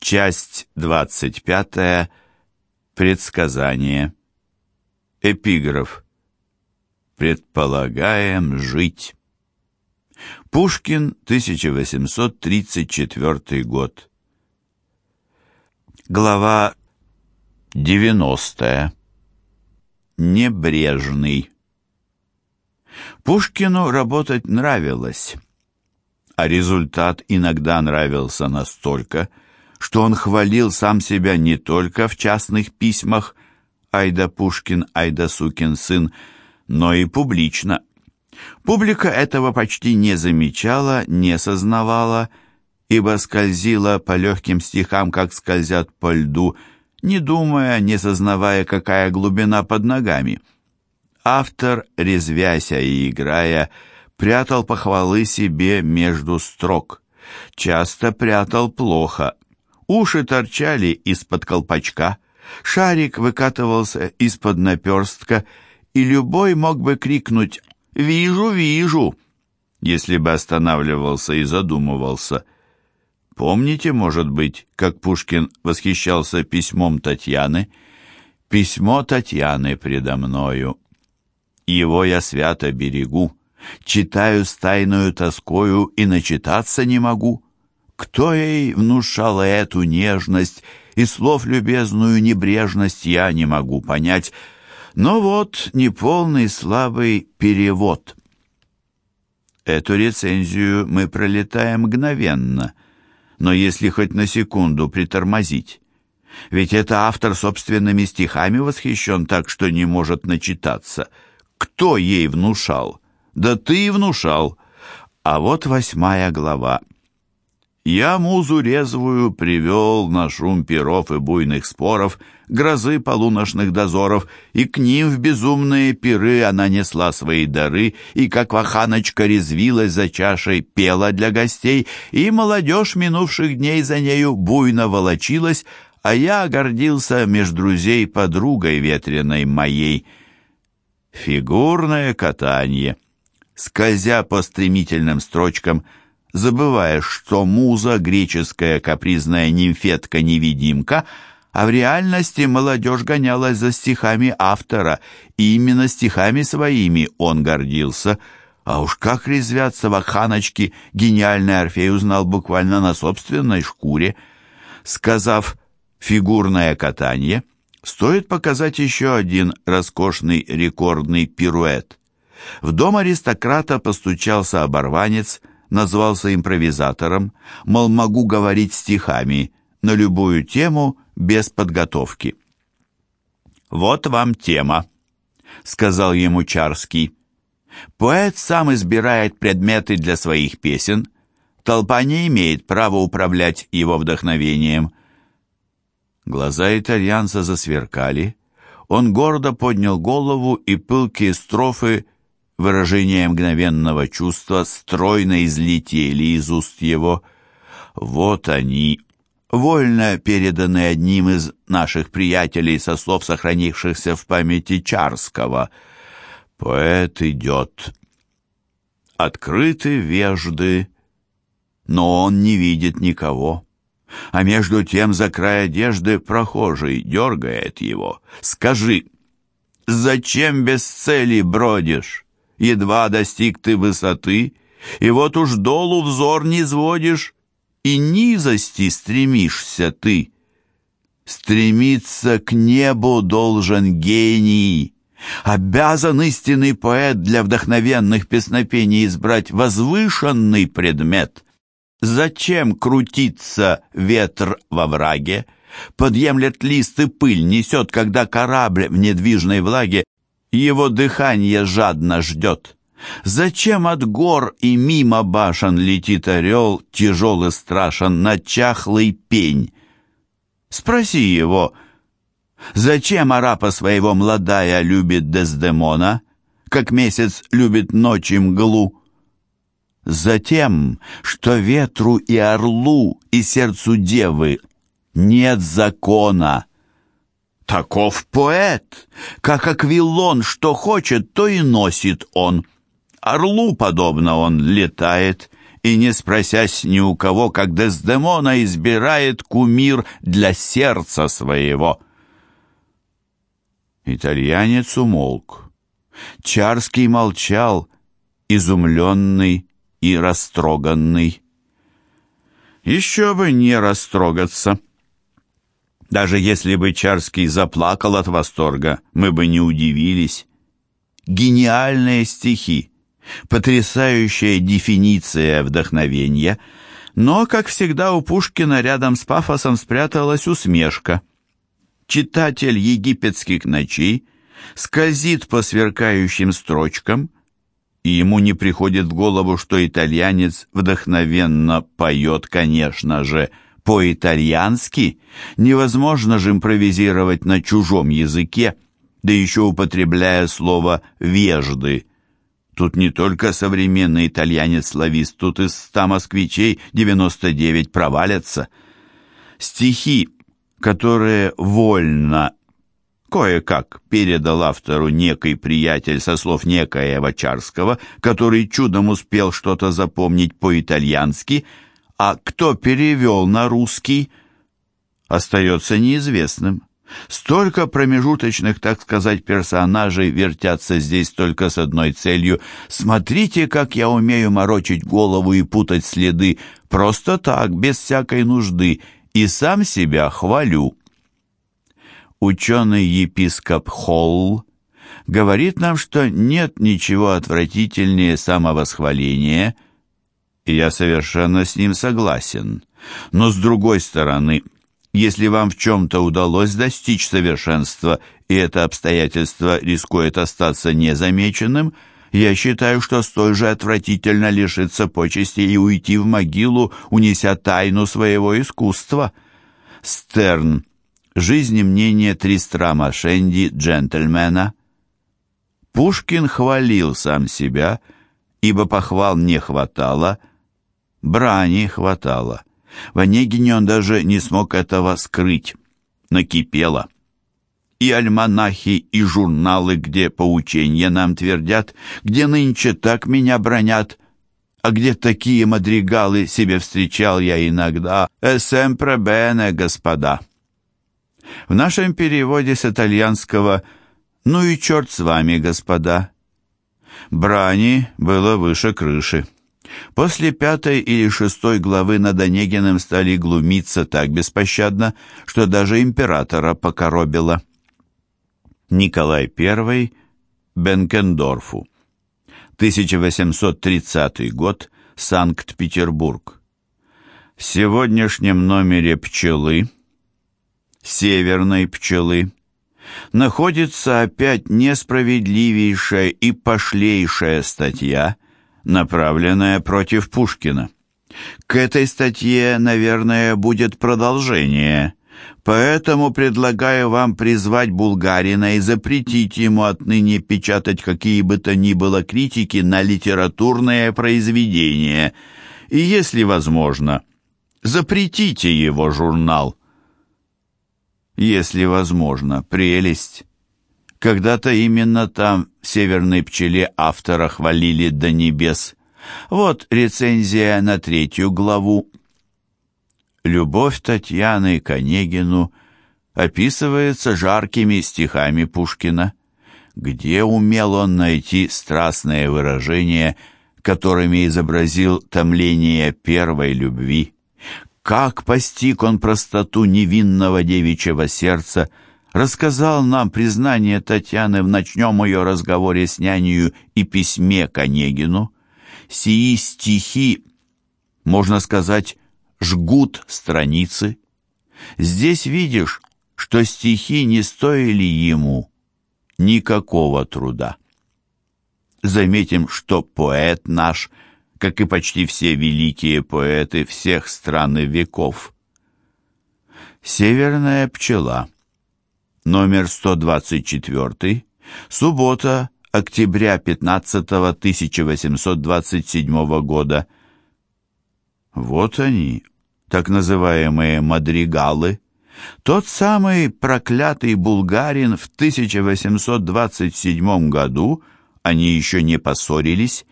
Часть 25. Предсказание. Эпиграф. Предполагаем жить. Пушкин, 1834 год. Глава 90. Небрежный. Пушкину работать нравилось, а результат иногда нравился настолько, что он хвалил сам себя не только в частных письмах «Айда Пушкин, Айда сукин сын», но и публично. Публика этого почти не замечала, не сознавала, ибо скользила по легким стихам, как скользят по льду, не думая, не сознавая, какая глубина под ногами. Автор, резвяся и играя, прятал похвалы себе между строк. Часто прятал плохо, Уши торчали из-под колпачка, шарик выкатывался из-под наперстка, и любой мог бы крикнуть «Вижу, вижу!», если бы останавливался и задумывался. Помните, может быть, как Пушкин восхищался письмом Татьяны? «Письмо Татьяны предо мною. Его я свято берегу, читаю с тайною тоскою и начитаться не могу». Кто ей внушал эту нежность и слов любезную небрежность, я не могу понять. Но вот неполный слабый перевод. Эту рецензию мы пролетаем мгновенно, но если хоть на секунду притормозить. Ведь это автор собственными стихами восхищен так, что не может начитаться. Кто ей внушал? Да ты внушал. А вот восьмая глава. Я музу резвую привел на шум перов и буйных споров, грозы полуношных дозоров, и к ним в безумные пиры она несла свои дары, и как ваханочка резвилась за чашей, пела для гостей, и молодежь минувших дней за нею буйно волочилась, а я гордился меж друзей подругой ветреной моей. Фигурное катание. Скользя по стремительным строчкам — забывая, что муза — греческая капризная нимфетка-невидимка, а в реальности молодежь гонялась за стихами автора, и именно стихами своими он гордился. А уж как резвятся ваханочки, гениальный Орфей узнал буквально на собственной шкуре. Сказав «фигурное катание», стоит показать еще один роскошный рекордный пируэт. В дом аристократа постучался оборванец, назвался импровизатором, мол, могу говорить стихами на любую тему без подготовки. «Вот вам тема», — сказал ему Чарский. «Поэт сам избирает предметы для своих песен, толпа не имеет права управлять его вдохновением». Глаза итальянца засверкали, он гордо поднял голову, и пылкие строфы выражение мгновенного чувства стройно излетели из уст его. Вот они, вольно переданные одним из наших приятелей со слов, сохранившихся в памяти Чарского. Поэт идет. Открыты вежды, но он не видит никого. А между тем за край одежды прохожий дергает его. Скажи, зачем без цели бродишь? Едва достиг ты высоты, и вот уж долу взор не сводишь, и низости стремишься ты. Стремиться к небу должен гений, обязан истинный поэт для вдохновенных песнопений избрать возвышенный предмет. Зачем крутиться ветр во враге? Подъемлет лист и пыль, несет, когда корабль в недвижной влаге его дыхание жадно ждет. Зачем от гор и мимо башен летит орел, тяжелый страшен, на чахлый пень? Спроси его, зачем арапа своего младая любит Дездемона, как месяц любит ночь и мглу? Затем, что ветру и орлу и сердцу девы нет закона, Таков поэт, как аквилон, что хочет, то и носит он. Орлу, подобно, он летает, и не спросясь ни у кого, как Дездемона избирает кумир для сердца своего. Итальянец умолк. Чарский молчал, изумленный и растроганный. Еще бы не растрогаться. Даже если бы Чарский заплакал от восторга, мы бы не удивились. Гениальные стихи, потрясающая дефиниция вдохновения, но, как всегда, у Пушкина рядом с пафосом спряталась усмешка. Читатель египетских ночей скользит по сверкающим строчкам, и ему не приходит в голову, что итальянец вдохновенно поет, конечно же, по-итальянски. Невозможно же импровизировать на чужом языке, да еще употребляя слово «вежды». Тут не только современный итальянец-славист, тут из ста москвичей 99 провалятся. Стихи, которые вольно кое-как передал автору некий приятель со слов некоего Чарского, который чудом успел что-то запомнить по-итальянски, а кто перевел на русский, остается неизвестным. Столько промежуточных, так сказать, персонажей вертятся здесь только с одной целью. Смотрите, как я умею морочить голову и путать следы, просто так, без всякой нужды, и сам себя хвалю ученый-епископ Холл говорит нам, что нет ничего отвратительнее самовосхваления, и я совершенно с ним согласен. Но с другой стороны, если вам в чем-то удалось достичь совершенства, и это обстоятельство рискует остаться незамеченным, я считаю, что столь же отвратительно лишиться почести и уйти в могилу, унеся тайну своего искусства. Стерн Жизнь и мнение Тристрама Шенди, джентльмена. Пушкин хвалил сам себя, ибо похвал не хватало, брани хватало. В Онегине он даже не смог этого скрыть. Накипело. И альманахи, и журналы, где поучения нам твердят, где нынче так меня бронят, а где такие мадригалы себе встречал я иногда. «Эсэмпре бене, господа». В нашем переводе с итальянского «Ну и черт с вами, господа». Брани было выше крыши. После пятой или шестой главы над Онегиным стали глумиться так беспощадно, что даже императора покоробило. Николай I Бенкендорфу. 1830 год. Санкт-Петербург. В сегодняшнем номере «Пчелы» северной пчелы, находится опять несправедливейшая и пошлейшая статья, направленная против Пушкина. К этой статье, наверное, будет продолжение, поэтому предлагаю вам призвать Булгарина и запретить ему отныне печатать какие бы то ни было критики на литературные произведения, и, если возможно, запретите его журнал если возможно, прелесть. Когда-то именно там, в «Северной пчеле», автора хвалили до небес. Вот рецензия на третью главу. Любовь Татьяны к Онегину описывается жаркими стихами Пушкина. Где умел он найти страстное выражение, которыми изобразил томление первой любви? Как постиг он простоту невинного девичьего сердца, рассказал нам признание Татьяны в ночном ее разговоре с нянею и письме к Онегину. Сии стихи, можно сказать, жгут страницы. Здесь видишь, что стихи не стоили ему никакого труда. Заметим, что поэт наш – как и почти все великие поэты всех стран и веков. «Северная пчела», номер 124, суббота, октября 15 1827 года. Вот они, так называемые мадригалы, тот самый проклятый булгарин в 1827 году они еще не поссорились,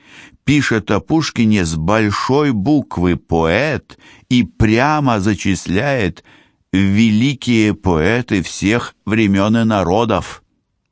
пишет о Пушкине с большой буквы поэт и прямо зачисляет великие поэты всех времен и народов.